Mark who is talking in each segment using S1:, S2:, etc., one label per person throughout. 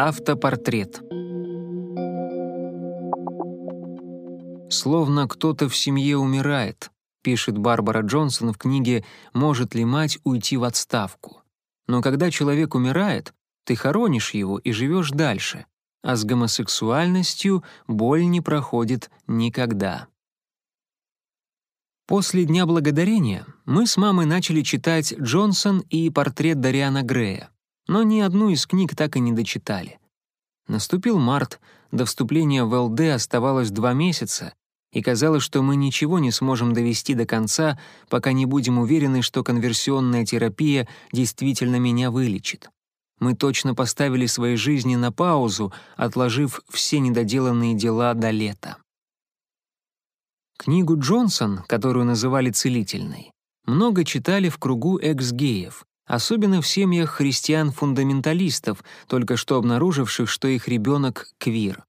S1: Автопортрет. «Словно кто-то в семье умирает», — пишет Барбара Джонсон в книге «Может ли мать уйти в отставку?». Но когда человек умирает, ты хоронишь его и живешь дальше, а с гомосексуальностью боль не проходит никогда. После Дня Благодарения мы с мамой начали читать «Джонсон» и «Портрет Дариана Грея», но ни одну из книг так и не дочитали. Наступил март, до вступления в ЛД оставалось два месяца, и казалось, что мы ничего не сможем довести до конца, пока не будем уверены, что конверсионная терапия действительно меня вылечит. Мы точно поставили свои жизни на паузу, отложив все недоделанные дела до лета. Книгу Джонсон, которую называли «целительной», много читали в кругу экс-геев, особенно в семьях христиан-фундаменталистов, только что обнаруживших, что их ребенок — квир.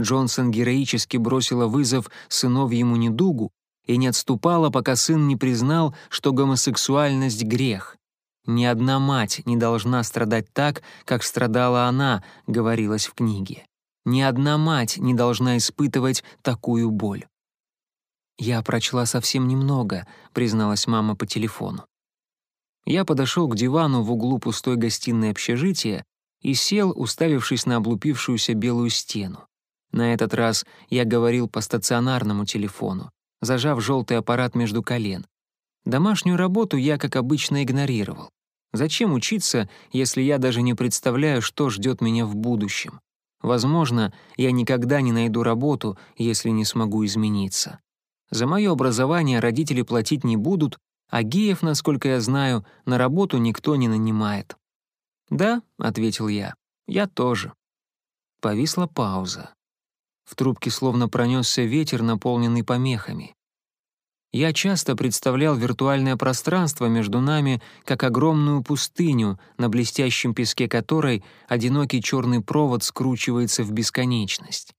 S1: Джонсон героически бросила вызов сыновьему недугу и не отступала, пока сын не признал, что гомосексуальность — грех. «Ни одна мать не должна страдать так, как страдала она», — говорилось в книге. «Ни одна мать не должна испытывать такую боль». «Я прочла совсем немного», — призналась мама по телефону. Я подошел к дивану в углу пустой гостиной общежития и сел, уставившись на облупившуюся белую стену. На этот раз я говорил по стационарному телефону, зажав желтый аппарат между колен. Домашнюю работу я, как обычно, игнорировал. Зачем учиться, если я даже не представляю, что ждет меня в будущем? Возможно, я никогда не найду работу, если не смогу измениться. За мое образование родители платить не будут, а геев, насколько я знаю, на работу никто не нанимает. «Да», — ответил я, — «я тоже». Повисла пауза. В трубке словно пронесся ветер, наполненный помехами. Я часто представлял виртуальное пространство между нами как огромную пустыню, на блестящем песке которой одинокий черный провод скручивается в бесконечность.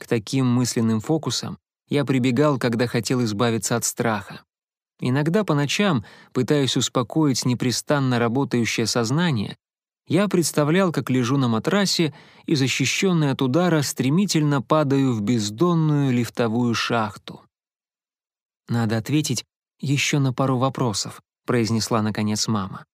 S1: К таким мысленным фокусам я прибегал, когда хотел избавиться от страха. Иногда по ночам, пытаясь успокоить непрестанно работающее сознание, я представлял, как лежу на матрасе и, защищенный от удара, стремительно падаю в бездонную лифтовую шахту. «Надо ответить еще на пару вопросов», — произнесла, наконец, мама.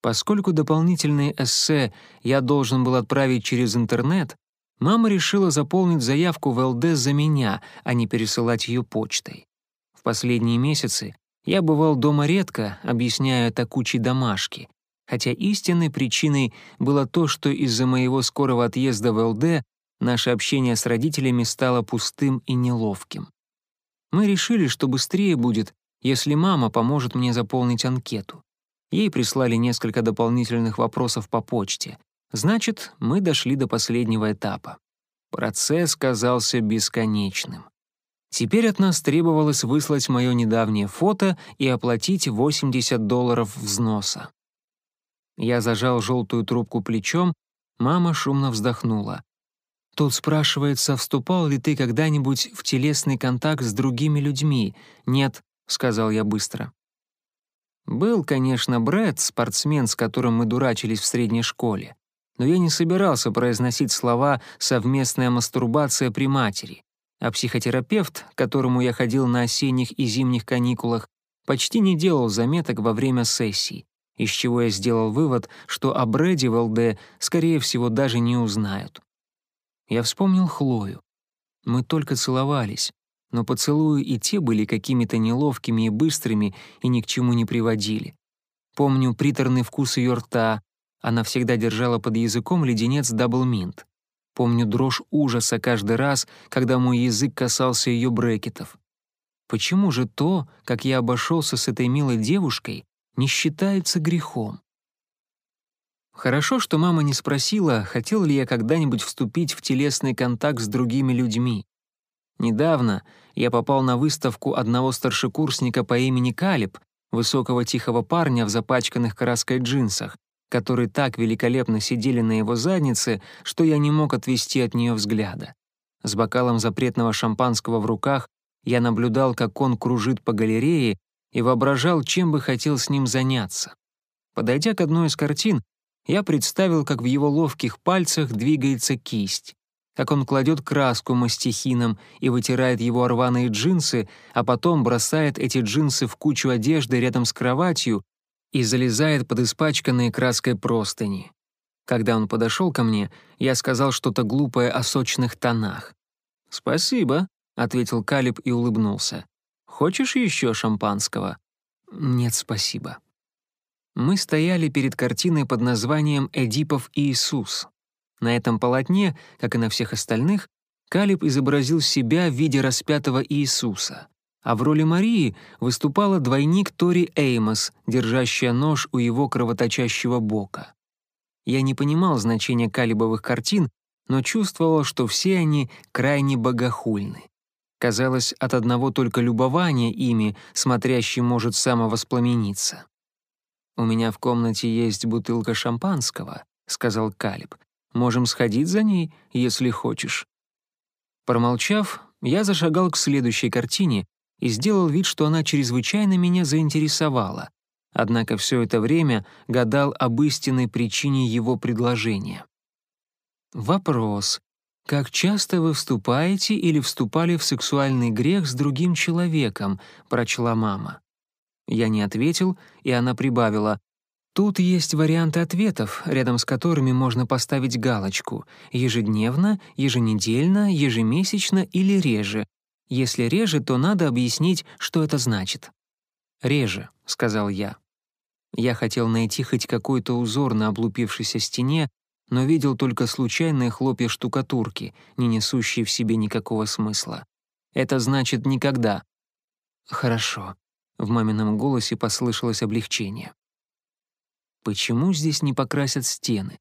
S1: Поскольку дополнительные эссе я должен был отправить через интернет, мама решила заполнить заявку в ЛД за меня, а не пересылать ее почтой последние месяцы я бывал дома редко, объясняя это кучей домашки, хотя истинной причиной было то, что из-за моего скорого отъезда в ЛД наше общение с родителями стало пустым и неловким. Мы решили, что быстрее будет, если мама поможет мне заполнить анкету. Ей прислали несколько дополнительных вопросов по почте. Значит, мы дошли до последнего этапа. Процесс казался бесконечным. Теперь от нас требовалось выслать мое недавнее фото и оплатить 80 долларов взноса. Я зажал желтую трубку плечом, мама шумно вздохнула. «Тут спрашивается, вступал ли ты когда-нибудь в телесный контакт с другими людьми?» «Нет», — сказал я быстро. Был, конечно, Брэд, спортсмен, с которым мы дурачились в средней школе, но я не собирался произносить слова «совместная мастурбация при матери» а психотерапевт, к которому я ходил на осенних и зимних каникулах, почти не делал заметок во время сессий, из чего я сделал вывод, что о Брэди в ЛД, скорее всего, даже не узнают. Я вспомнил Хлою. Мы только целовались, но поцелуи и те были какими-то неловкими и быстрыми и ни к чему не приводили. Помню приторный вкус ее рта, она всегда держала под языком леденец даблминт. Помню дрожь ужаса каждый раз, когда мой язык касался ее брекетов. Почему же то, как я обошелся с этой милой девушкой, не считается грехом? Хорошо, что мама не спросила, хотел ли я когда-нибудь вступить в телесный контакт с другими людьми. Недавно я попал на выставку одного старшекурсника по имени Калиб, высокого тихого парня в запачканных краской джинсах, которые так великолепно сидели на его заднице, что я не мог отвести от нее взгляда. С бокалом запретного шампанского в руках я наблюдал, как он кружит по галерее и воображал, чем бы хотел с ним заняться. Подойдя к одной из картин, я представил, как в его ловких пальцах двигается кисть, как он кладет краску мастихином и вытирает его рваные джинсы, а потом бросает эти джинсы в кучу одежды рядом с кроватью и залезает под испачканные краской простыни. Когда он подошел ко мне, я сказал что-то глупое о сочных тонах. «Спасибо», — ответил Калиб и улыбнулся. «Хочешь еще шампанского?» «Нет, спасибо». Мы стояли перед картиной под названием «Эдипов Иисус». На этом полотне, как и на всех остальных, Калиб изобразил себя в виде распятого Иисуса, а в роли Марии выступала двойник Тори Эймос, держащая нож у его кровоточащего бока. Я не понимал значения Калибовых картин, но чувствовал, что все они крайне богохульны. Казалось, от одного только любования ими смотрящий может самовоспламениться. «У меня в комнате есть бутылка шампанского», — сказал Калиб. «Можем сходить за ней, если хочешь». Промолчав, я зашагал к следующей картине и сделал вид, что она чрезвычайно меня заинтересовала. Однако все это время гадал об истинной причине его предложения. Вопрос. «Как часто вы вступаете или вступали в сексуальный грех с другим человеком?» — прочла мама. Я не ответил, и она прибавила. «Тут есть варианты ответов, рядом с которыми можно поставить галочку. Ежедневно, еженедельно, ежемесячно или реже. Если реже, то надо объяснить, что это значит». «Реже», — сказал я. Я хотел найти хоть какой-то узор на облупившейся стене, но видел только случайные хлопья штукатурки, не несущие в себе никакого смысла. Это значит никогда. Хорошо. В мамином голосе послышалось облегчение. Почему здесь не покрасят стены?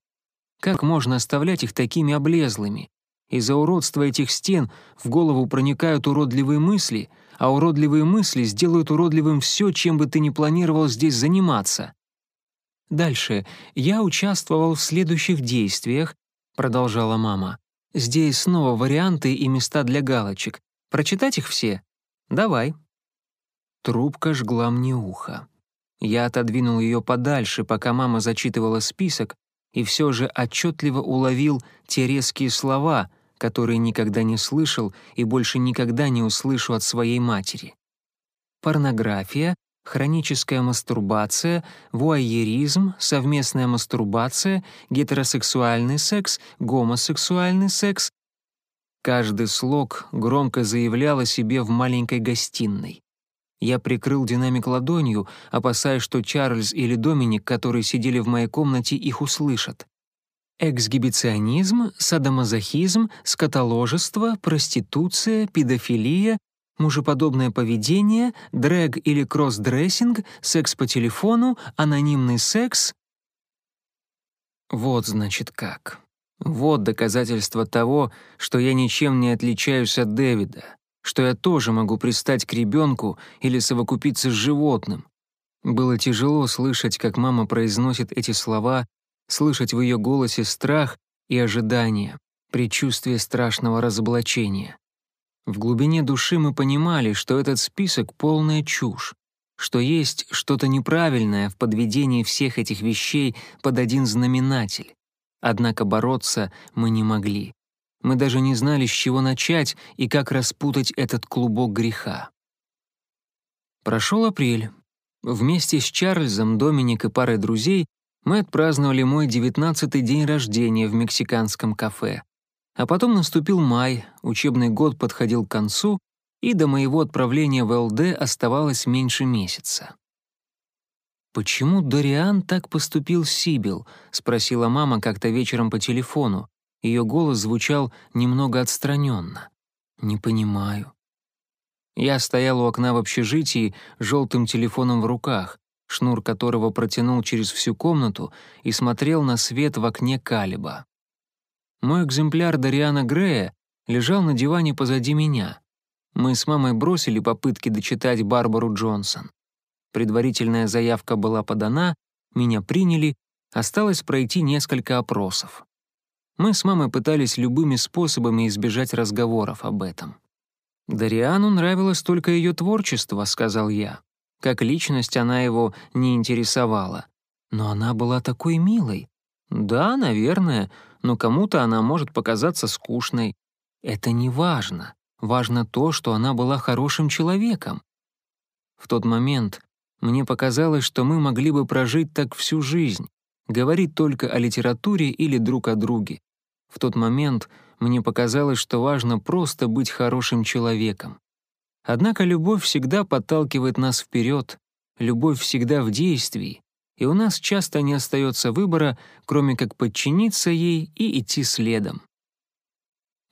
S1: Как можно оставлять их такими облезлыми? Из-за уродства этих стен в голову проникают уродливые мысли, а уродливые мысли сделают уродливым все, чем бы ты ни планировал здесь заниматься. Дальше. Я участвовал в следующих действиях, продолжала мама. Здесь снова варианты и места для галочек. Прочитать их все? Давай. Трубка жгла мне ухо. Я отодвинул ее подальше, пока мама зачитывала список, и все же отчетливо уловил те резкие слова, которые никогда не слышал и больше никогда не услышу от своей матери. Порнография, хроническая мастурбация, вуайеризм, совместная мастурбация, гетеросексуальный секс, гомосексуальный секс. Каждый слог громко заявлял о себе в маленькой гостиной. Я прикрыл динамик ладонью, опасаясь, что Чарльз или Доминик, которые сидели в моей комнате, их услышат. Эксгибиционизм, садомазохизм, скотоложество, проституция, педофилия, мужеподобное поведение, дрэг или кроссдрессинг, секс по телефону, анонимный секс. Вот, значит, как. Вот доказательство того, что я ничем не отличаюсь от Дэвида, что я тоже могу пристать к ребенку или совокупиться с животным. Было тяжело слышать, как мама произносит эти слова, слышать в ее голосе страх и ожидание, предчувствие страшного разоблачения. В глубине души мы понимали, что этот список — полная чушь, что есть что-то неправильное в подведении всех этих вещей под один знаменатель. Однако бороться мы не могли. Мы даже не знали, с чего начать и как распутать этот клубок греха. Прошел апрель. Вместе с Чарльзом, Доминик и парой друзей мы отпраздновали мой девятнадцатый день рождения в мексиканском кафе. А потом наступил май, учебный год подходил к концу, и до моего отправления в ЛД оставалось меньше месяца. «Почему Дориан так поступил Сибил?» — спросила мама как-то вечером по телефону. Ее голос звучал немного отстраненно. «Не понимаю». Я стоял у окна в общежитии желтым телефоном в руках, шнур которого протянул через всю комнату и смотрел на свет в окне Калиба. Мой экземпляр Дариана Грея лежал на диване позади меня. Мы с мамой бросили попытки дочитать Барбару Джонсон. Предварительная заявка была подана, меня приняли, осталось пройти несколько опросов. Мы с мамой пытались любыми способами избежать разговоров об этом. «Дариану нравилось только ее творчество», — сказал я. Как личность она его не интересовала. Но она была такой милой. Да, наверное, но кому-то она может показаться скучной. Это не важно. Важно то, что она была хорошим человеком. В тот момент мне показалось, что мы могли бы прожить так всю жизнь, говорить только о литературе или друг о друге. В тот момент мне показалось, что важно просто быть хорошим человеком. Однако любовь всегда подталкивает нас вперед, любовь всегда в действии, и у нас часто не остается выбора, кроме как подчиниться ей и идти следом.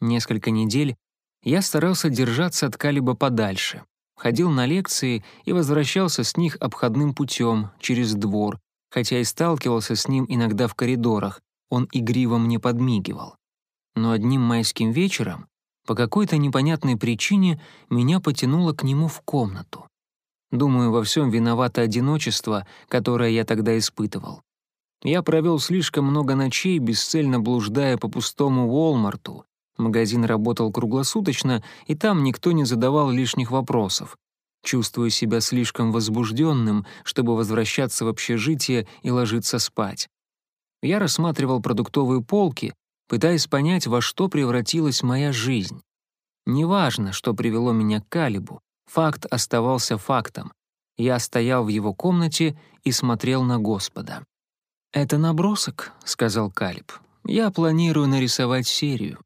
S1: Несколько недель я старался держаться от Калиба подальше, ходил на лекции и возвращался с них обходным путем через двор, хотя и сталкивался с ним иногда в коридорах, он игриво мне подмигивал. Но одним майским вечером по какой-то непонятной причине меня потянуло к нему в комнату. Думаю, во всем виновато одиночество, которое я тогда испытывал. Я провел слишком много ночей, бесцельно блуждая по пустому Уолмарту. Магазин работал круглосуточно, и там никто не задавал лишних вопросов. Чувствую себя слишком возбужденным, чтобы возвращаться в общежитие и ложиться спать. Я рассматривал продуктовые полки, пытаясь понять, во что превратилась моя жизнь. Неважно, что привело меня к Калибу, факт оставался фактом. Я стоял в его комнате и смотрел на Господа. «Это набросок», — сказал Калиб. «Я планирую нарисовать серию».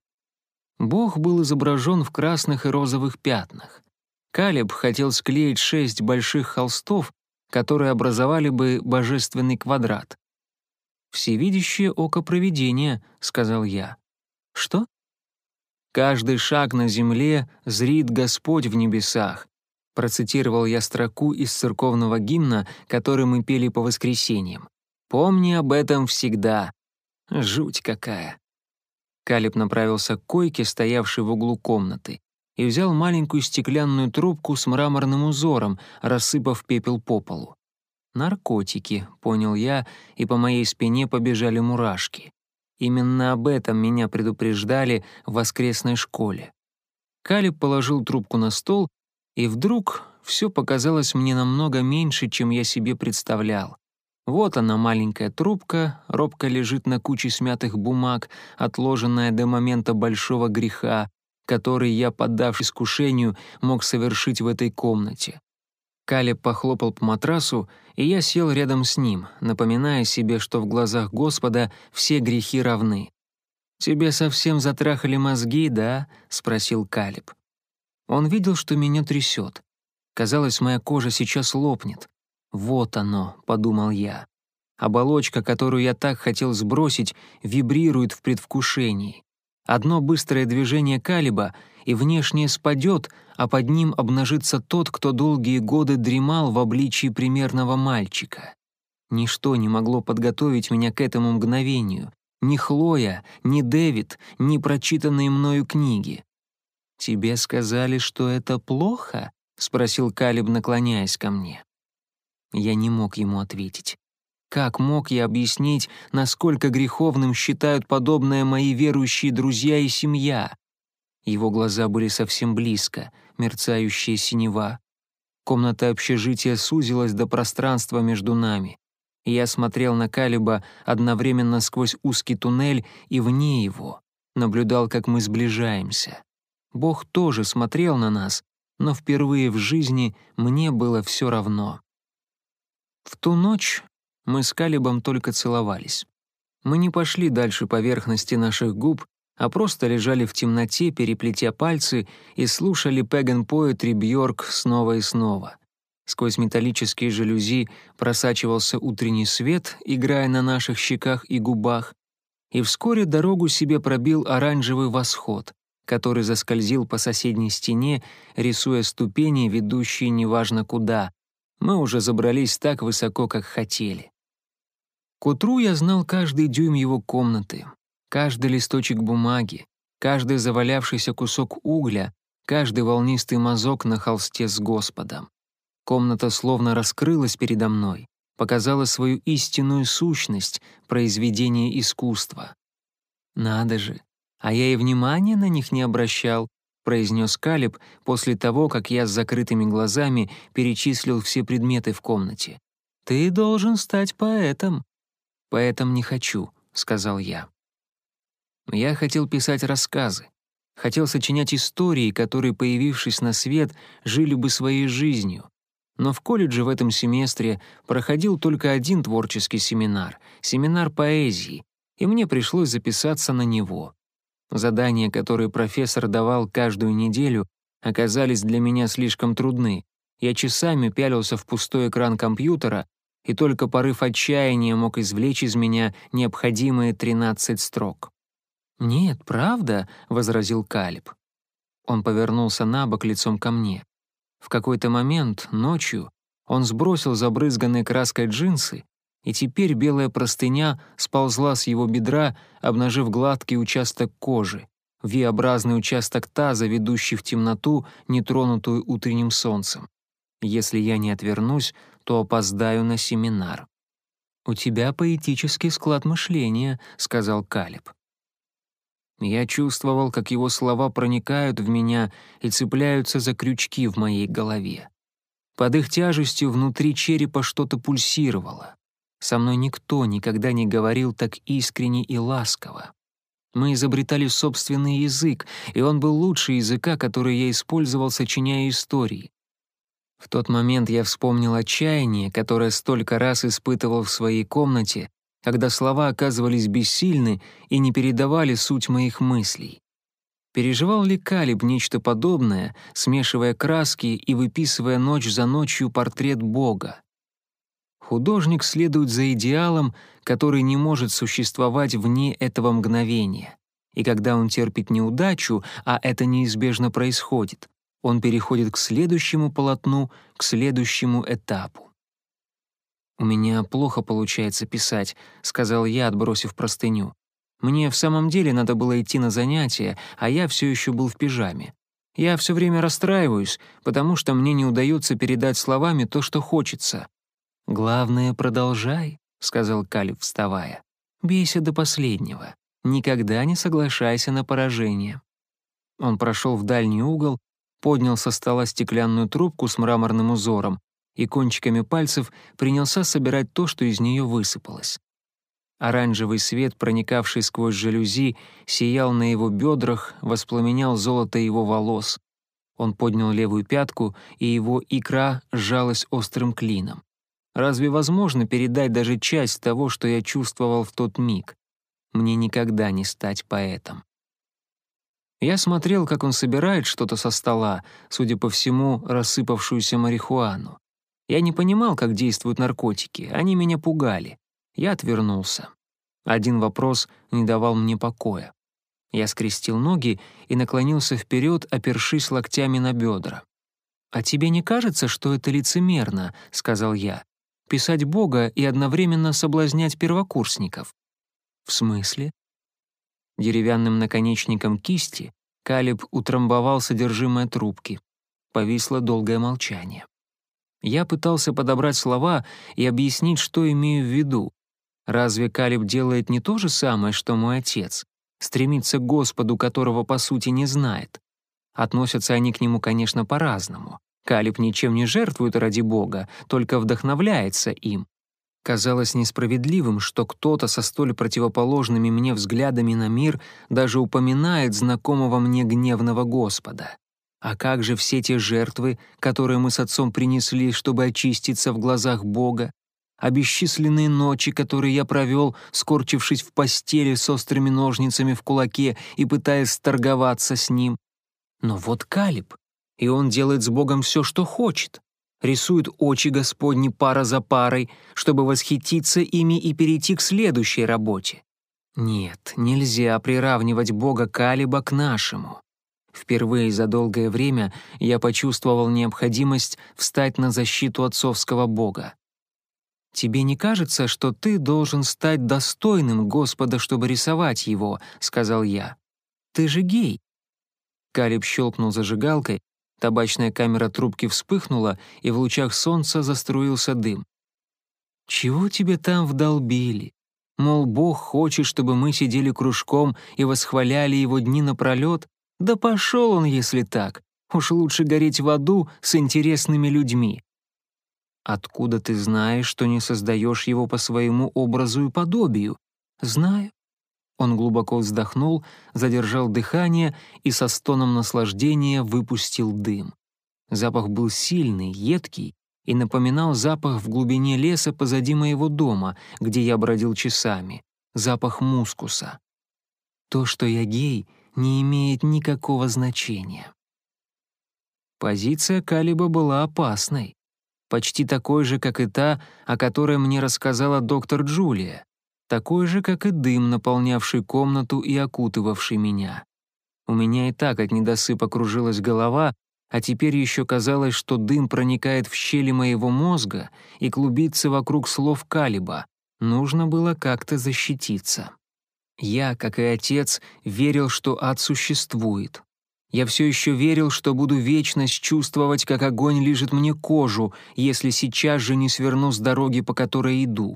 S1: Бог был изображен в красных и розовых пятнах. Калиб хотел склеить шесть больших холстов, которые образовали бы божественный квадрат. «Всевидящее око провидения», — сказал я. «Что?» «Каждый шаг на земле зрит Господь в небесах», — процитировал я строку из церковного гимна, который мы пели по воскресеньям. «Помни об этом всегда». Жуть какая. Калиб направился к койке, стоявшей в углу комнаты, и взял маленькую стеклянную трубку с мраморным узором, рассыпав пепел по полу. «Наркотики», — понял я, и по моей спине побежали мурашки. Именно об этом меня предупреждали в воскресной школе. Калиб положил трубку на стол, и вдруг все показалось мне намного меньше, чем я себе представлял. Вот она, маленькая трубка, робко лежит на куче смятых бумаг, отложенная до момента большого греха, который я, поддавшись искушению, мог совершить в этой комнате. Калеб похлопал по матрасу, и я сел рядом с ним, напоминая себе, что в глазах Господа все грехи равны. «Тебе совсем затрахали мозги, да?» — спросил Калеб. Он видел, что меня трясет. Казалось, моя кожа сейчас лопнет. «Вот оно», — подумал я. Оболочка, которую я так хотел сбросить, вибрирует в предвкушении. Одно быстрое движение Калиба, и внешнее спадет, а под ним обнажится тот, кто долгие годы дремал в обличии примерного мальчика. Ничто не могло подготовить меня к этому мгновению. Ни Хлоя, ни Дэвид, ни прочитанные мною книги. «Тебе сказали, что это плохо?» — спросил Калиб, наклоняясь ко мне. Я не мог ему ответить. Как мог я объяснить, насколько греховным считают подобное мои верующие друзья и семья? Его глаза были совсем близко, мерцающая синева. Комната общежития сузилась до пространства между нами. Я смотрел на Калиба одновременно сквозь узкий туннель и вне его, наблюдал, как мы сближаемся. Бог тоже смотрел на нас, но впервые в жизни мне было все равно. В ту ночь мы с Калибом только целовались. Мы не пошли дальше поверхности наших губ, а просто лежали в темноте, переплетя пальцы, и слушали Пеган Поэтри Бьорк снова и снова. Сквозь металлические жалюзи просачивался утренний свет, играя на наших щеках и губах, и вскоре дорогу себе пробил оранжевый восход, который заскользил по соседней стене, рисуя ступени, ведущие неважно куда. Мы уже забрались так высоко, как хотели. К утру я знал каждый дюйм его комнаты, каждый листочек бумаги, каждый завалявшийся кусок угля, каждый волнистый мазок на холсте с Господом. Комната словно раскрылась передо мной, показала свою истинную сущность, произведение искусства. «Надо же, а я и внимания на них не обращал», произнес Калиб после того, как я с закрытыми глазами перечислил все предметы в комнате. «Ты должен стать поэтом». «Поэтом не хочу», — сказал я. Я хотел писать рассказы. Хотел сочинять истории, которые, появившись на свет, жили бы своей жизнью. Но в колледже в этом семестре проходил только один творческий семинар — семинар поэзии, и мне пришлось записаться на него. Задания, которые профессор давал каждую неделю, оказались для меня слишком трудны. Я часами пялился в пустой экран компьютера, и только порыв отчаяния мог извлечь из меня необходимые 13 строк. «Нет, правда», — возразил Калиб. Он повернулся на бок лицом ко мне. В какой-то момент, ночью, он сбросил забрызганные краской джинсы, и теперь белая простыня сползла с его бедра, обнажив гладкий участок кожи, V-образный участок таза, ведущий в темноту, нетронутую утренним солнцем. Если я не отвернусь, то опоздаю на семинар. «У тебя поэтический склад мышления», — сказал Калиб. Я чувствовал, как его слова проникают в меня и цепляются за крючки в моей голове. Под их тяжестью внутри черепа что-то пульсировало. Со мной никто никогда не говорил так искренне и ласково. Мы изобретали собственный язык, и он был лучше языка, который я использовал, сочиняя истории. В тот момент я вспомнил отчаяние, которое столько раз испытывал в своей комнате, когда слова оказывались бессильны и не передавали суть моих мыслей. Переживал ли Калиб нечто подобное, смешивая краски и выписывая ночь за ночью портрет Бога? Художник следует за идеалом, который не может существовать вне этого мгновения. И когда он терпит неудачу, а это неизбежно происходит, он переходит к следующему полотну, к следующему этапу. «У меня плохо получается писать», — сказал я, отбросив простыню. «Мне в самом деле надо было идти на занятия, а я все еще был в пижаме. Я все время расстраиваюсь, потому что мне не удается передать словами то, что хочется». «Главное, продолжай», — сказал Калиб, вставая. «Бейся до последнего. Никогда не соглашайся на поражение». Он прошел в дальний угол, поднял со стола стеклянную трубку с мраморным узором и кончиками пальцев принялся собирать то, что из нее высыпалось. Оранжевый свет, проникавший сквозь жалюзи, сиял на его бедрах, воспламенял золото его волос. Он поднял левую пятку, и его икра сжалась острым клином. Разве возможно передать даже часть того, что я чувствовал в тот миг? Мне никогда не стать поэтом. Я смотрел, как он собирает что-то со стола, судя по всему, рассыпавшуюся марихуану. Я не понимал, как действуют наркотики, они меня пугали. Я отвернулся. Один вопрос не давал мне покоя. Я скрестил ноги и наклонился вперед, опершись локтями на бедра. «А тебе не кажется, что это лицемерно?» — сказал я. «Писать Бога и одновременно соблазнять первокурсников». «В смысле?» Деревянным наконечником кисти Калиб утрамбовал содержимое трубки. Повисло долгое молчание. Я пытался подобрать слова и объяснить, что имею в виду. Разве Калиб делает не то же самое, что мой отец? Стремится к Господу, которого по сути не знает. Относятся они к нему, конечно, по-разному. Калиб ничем не жертвует ради Бога, только вдохновляется им. Казалось несправедливым, что кто-то со столь противоположными мне взглядами на мир даже упоминает знакомого мне гневного Господа. А как же все те жертвы, которые мы с отцом принесли, чтобы очиститься в глазах Бога? А бесчисленные ночи, которые я провел, скорчившись в постели с острыми ножницами в кулаке и пытаясь торговаться с ним? Но вот Калиб, и он делает с Богом все, что хочет. Рисует очи Господни пара за парой, чтобы восхититься ими и перейти к следующей работе. Нет, нельзя приравнивать Бога Калиба к нашему. Впервые за долгое время я почувствовал необходимость встать на защиту отцовского Бога. «Тебе не кажется, что ты должен стать достойным Господа, чтобы рисовать его?» — сказал я. «Ты же гей». Калиб щелкнул зажигалкой, табачная камера трубки вспыхнула, и в лучах солнца заструился дым. «Чего тебе там вдолбили? Мол, Бог хочет, чтобы мы сидели кружком и восхваляли его дни напролет, да пошел он, если так. Уж лучше гореть в аду с интересными людьми. Откуда ты знаешь, что не создаешь его по своему образу и подобию? «Знаю». Он глубоко вздохнул, задержал дыхание и со стоном наслаждения выпустил дым. Запах был сильный, едкий и напоминал запах в глубине леса позади моего дома, где я бродил часами. Запах мускуса. То, что я гей, не имеет никакого значения. Позиция Калиба была опасной. Почти такой же, как и та, о которой мне рассказала доктор Джулия. Такой же, как и дым, наполнявший комнату и окутывавший меня. У меня и так от недосыпа кружилась голова, а теперь еще казалось, что дым проникает в щели моего мозга и клубится вокруг слов Калиба. Нужно было как-то защититься. Я, как и отец, верил, что ад существует. Я все еще верил, что буду вечность чувствовать, как огонь лижет мне кожу, если сейчас же не сверну с дороги, по которой иду.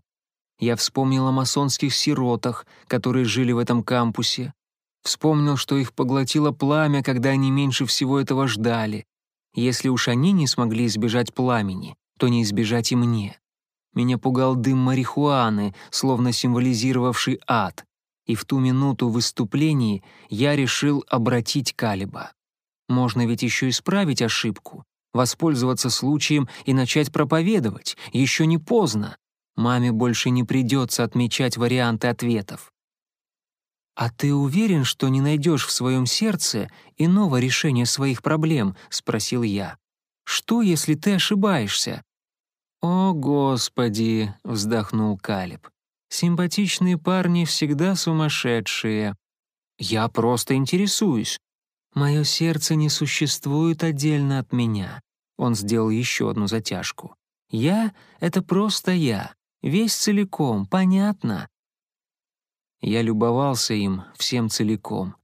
S1: Я вспомнил о масонских сиротах, которые жили в этом кампусе. Вспомнил, что их поглотило пламя, когда они меньше всего этого ждали. Если уж они не смогли избежать пламени, то не избежать и мне. Меня пугал дым марихуаны, словно символизировавший ад и в ту минуту в выступлении я решил обратить Калиба. Можно ведь еще исправить ошибку, воспользоваться случаем и начать проповедовать. Еще не поздно. Маме больше не придется отмечать варианты ответов. «А ты уверен, что не найдешь в своем сердце иного решения своих проблем?» — спросил я. «Что, если ты ошибаешься?» «О, Господи!» — вздохнул Калиб. Симпатичные парни всегда сумасшедшие. Я просто интересуюсь. Мое сердце не существует отдельно от меня. Он сделал еще одну затяжку. Я — это просто я, весь целиком, понятно? Я любовался им всем целиком.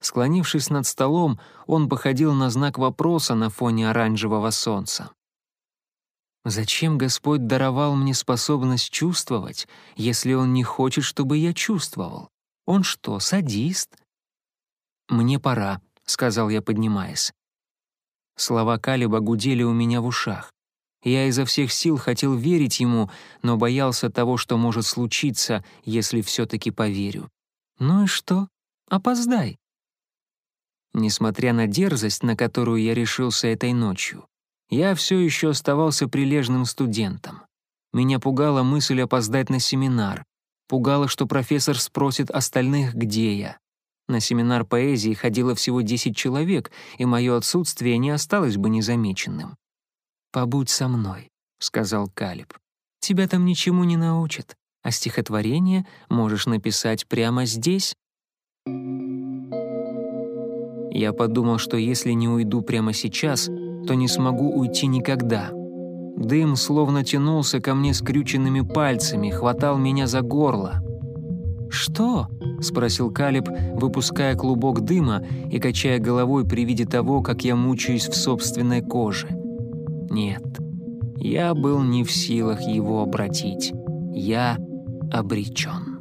S1: Склонившись над столом, он походил на знак вопроса на фоне оранжевого солнца. Зачем Господь даровал мне способность чувствовать, если Он не хочет, чтобы я чувствовал? Он что, садист? «Мне пора», — сказал я, поднимаясь. Слова Калиба гудели у меня в ушах. Я изо всех сил хотел верить ему, но боялся того, что может случиться, если все-таки поверю. Ну и что? Опоздай. Несмотря на дерзость, на которую я решился этой ночью, я все еще оставался прилежным студентом. Меня пугала мысль опоздать на семинар. Пугало, что профессор спросит остальных, где я. На семинар поэзии ходило всего 10 человек, и мое отсутствие не осталось бы незамеченным. «Побудь со мной», — сказал Калиб. «Тебя там ничему не научат, а стихотворение можешь написать прямо здесь». Я подумал, что если не уйду прямо сейчас — то не смогу уйти никогда. Дым словно тянулся ко мне скрюченными пальцами, хватал меня за горло. «Что?» — спросил Калиб, выпуская клубок дыма и качая головой при виде того, как я мучаюсь в собственной коже. «Нет, я был не в силах его обратить. Я обречен».